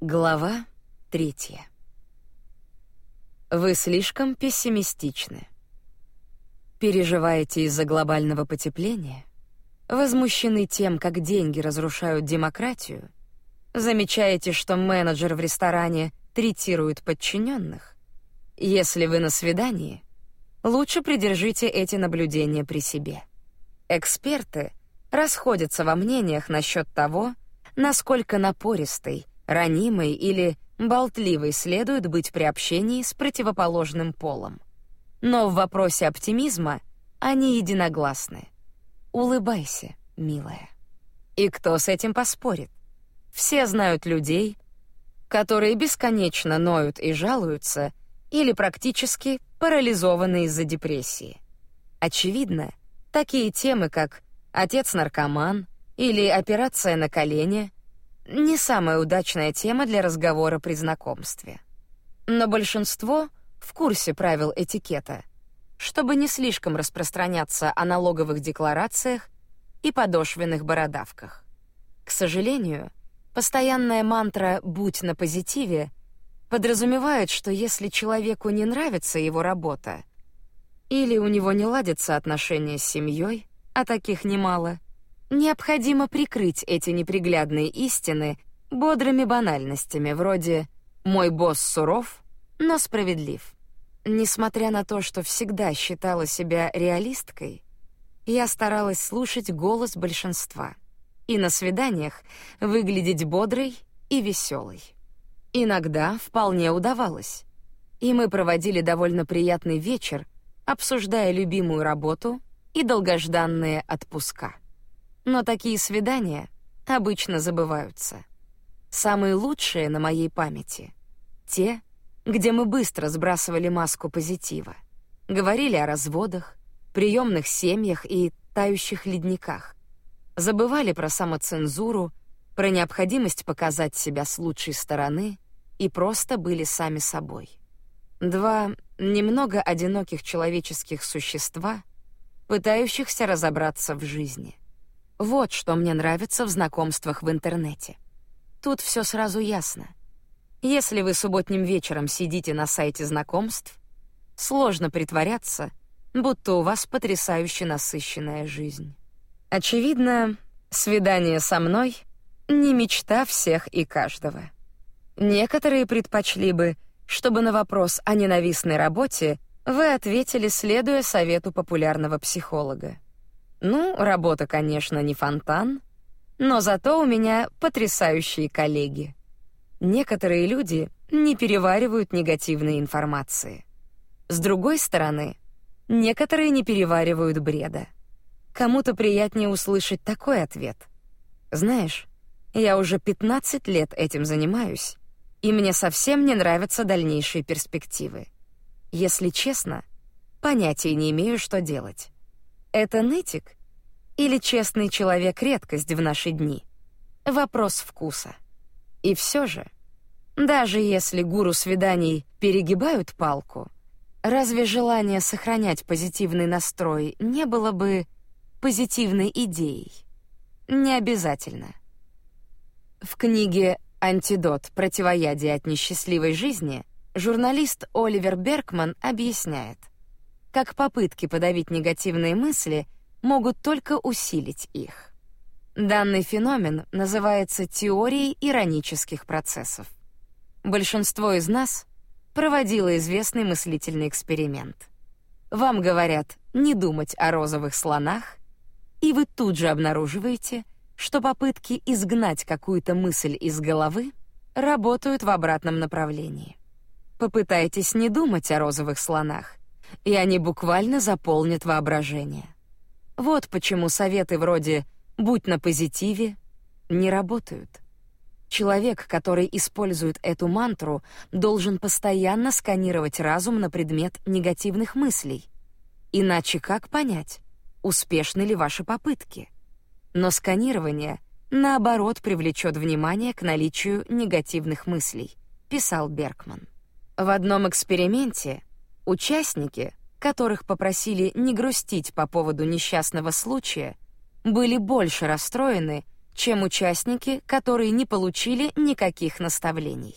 Глава третья. Вы слишком пессимистичны. Переживаете из-за глобального потепления? Возмущены тем, как деньги разрушают демократию? Замечаете, что менеджер в ресторане третирует подчиненных? Если вы на свидании, лучше придержите эти наблюдения при себе. Эксперты расходятся во мнениях насчет того, насколько напористой ранимой или болтливой следует быть при общении с противоположным полом. Но в вопросе оптимизма они единогласны. Улыбайся, милая. И кто с этим поспорит? Все знают людей, которые бесконечно ноют и жалуются или практически парализованы из-за депрессии. Очевидно, такие темы, как отец-наркоман или операция на колене, не самая удачная тема для разговора при знакомстве. Но большинство в курсе правил этикета, чтобы не слишком распространяться о налоговых декларациях и подошвенных бородавках. К сожалению, постоянная мантра «будь на позитиве» подразумевает, что если человеку не нравится его работа, или у него не ладятся отношения с семьей, а таких немало, Необходимо прикрыть эти неприглядные истины бодрыми банальностями, вроде «мой босс суров, но справедлив». Несмотря на то, что всегда считала себя реалисткой, я старалась слушать голос большинства и на свиданиях выглядеть бодрой и веселой. Иногда вполне удавалось, и мы проводили довольно приятный вечер, обсуждая любимую работу и долгожданные отпуска. Но такие свидания обычно забываются. Самые лучшие на моей памяти — те, где мы быстро сбрасывали маску позитива, говорили о разводах, приемных семьях и тающих ледниках, забывали про самоцензуру, про необходимость показать себя с лучшей стороны и просто были сами собой. Два немного одиноких человеческих существа, пытающихся разобраться в жизни — вот что мне нравится в знакомствах в интернете. Тут все сразу ясно. Если вы субботним вечером сидите на сайте знакомств, сложно притворяться, будто у вас потрясающе насыщенная жизнь. Очевидно, свидание со мной не мечта всех и каждого. Некоторые предпочли бы, чтобы на вопрос о ненавистной работе вы ответили, следуя совету популярного психолога. Ну, работа, конечно, не фонтан, но зато у меня потрясающие коллеги. Некоторые люди не переваривают негативной информации. С другой стороны, некоторые не переваривают бреда. Кому-то приятнее услышать такой ответ. Знаешь, я уже 15 лет этим занимаюсь, и мне совсем не нравятся дальнейшие перспективы. Если честно, понятия не имею, что делать. Это нытик или честный человек редкость в наши дни? Вопрос вкуса. И все же, даже если гуру свиданий перегибают палку, разве желание сохранять позитивный настрой не было бы позитивной идеей? Не обязательно. В книге «Антидот. Противоядие от несчастливой жизни» журналист Оливер Беркман объясняет, как попытки подавить негативные мысли могут только усилить их. Данный феномен называется теорией иронических процессов. Большинство из нас проводило известный мыслительный эксперимент. Вам говорят не думать о розовых слонах, и вы тут же обнаруживаете, что попытки изгнать какую-то мысль из головы работают в обратном направлении. Попытайтесь не думать о розовых слонах, и они буквально заполнят воображение. Вот почему советы вроде «будь на позитиве» не работают. Человек, который использует эту мантру, должен постоянно сканировать разум на предмет негативных мыслей. Иначе как понять, успешны ли ваши попытки? Но сканирование, наоборот, привлечет внимание к наличию негативных мыслей, писал Беркман. В одном эксперименте Участники, которых попросили не грустить по поводу несчастного случая, были больше расстроены, чем участники, которые не получили никаких наставлений.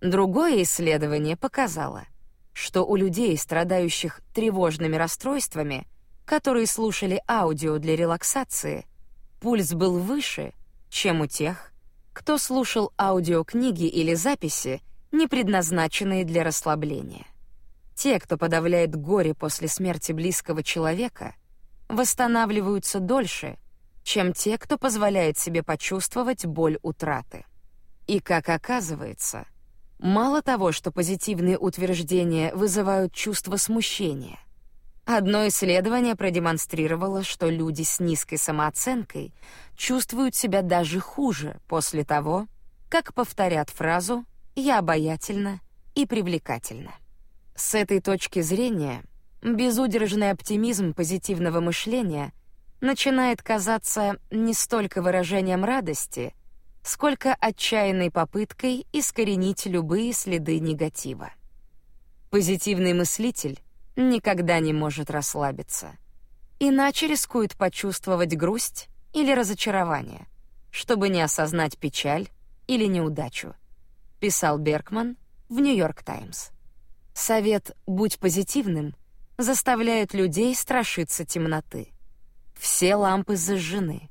Другое исследование показало, что у людей, страдающих тревожными расстройствами, которые слушали аудио для релаксации, пульс был выше, чем у тех, кто слушал аудиокниги или записи, не предназначенные для расслабления. Те, кто подавляет горе после смерти близкого человека, восстанавливаются дольше, чем те, кто позволяет себе почувствовать боль утраты. И как оказывается, мало того, что позитивные утверждения вызывают чувство смущения. Одно исследование продемонстрировало, что люди с низкой самооценкой чувствуют себя даже хуже после того, как повторят фразу «я обаятельна и привлекательна». С этой точки зрения безудержный оптимизм позитивного мышления начинает казаться не столько выражением радости, сколько отчаянной попыткой искоренить любые следы негатива. Позитивный мыслитель никогда не может расслабиться, иначе рискует почувствовать грусть или разочарование, чтобы не осознать печаль или неудачу, писал Беркман в Нью-Йорк Таймс. Совет «будь позитивным» заставляет людей страшиться темноты. Все лампы зажжены.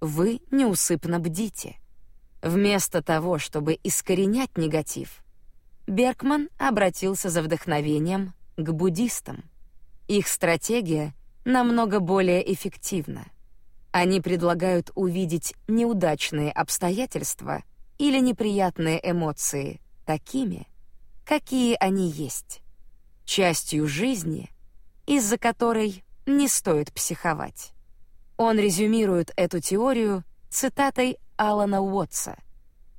Вы неусыпно бдите. Вместо того, чтобы искоренять негатив, Беркман обратился за вдохновением к буддистам. Их стратегия намного более эффективна. Они предлагают увидеть неудачные обстоятельства или неприятные эмоции такими, какие они есть, частью жизни, из-за которой не стоит психовать. Он резюмирует эту теорию цитатой Алана Уотса,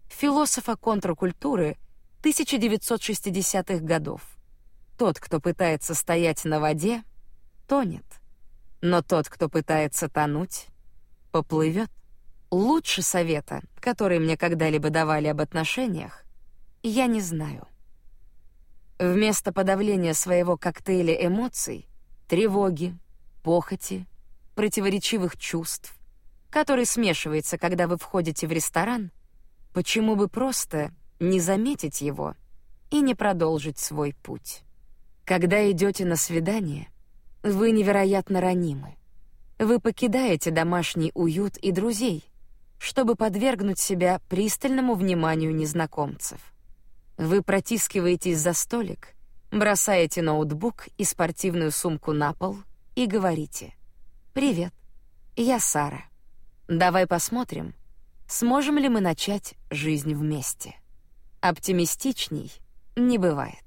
философа контркультуры 1960-х годов. Тот, кто пытается стоять на воде, тонет, но тот, кто пытается тонуть, поплывет. Лучше совета, который мне когда-либо давали об отношениях, я не знаю. Вместо подавления своего коктейля эмоций, тревоги, похоти, противоречивых чувств, который смешивается, когда вы входите в ресторан, почему бы просто не заметить его и не продолжить свой путь? Когда идете на свидание, вы невероятно ранимы. Вы покидаете домашний уют и друзей, чтобы подвергнуть себя пристальному вниманию незнакомцев. Вы протискиваетесь за столик, бросаете ноутбук и спортивную сумку на пол и говорите: "Привет, я Сара. Давай посмотрим, сможем ли мы начать жизнь вместе". Оптимистичней не бывает.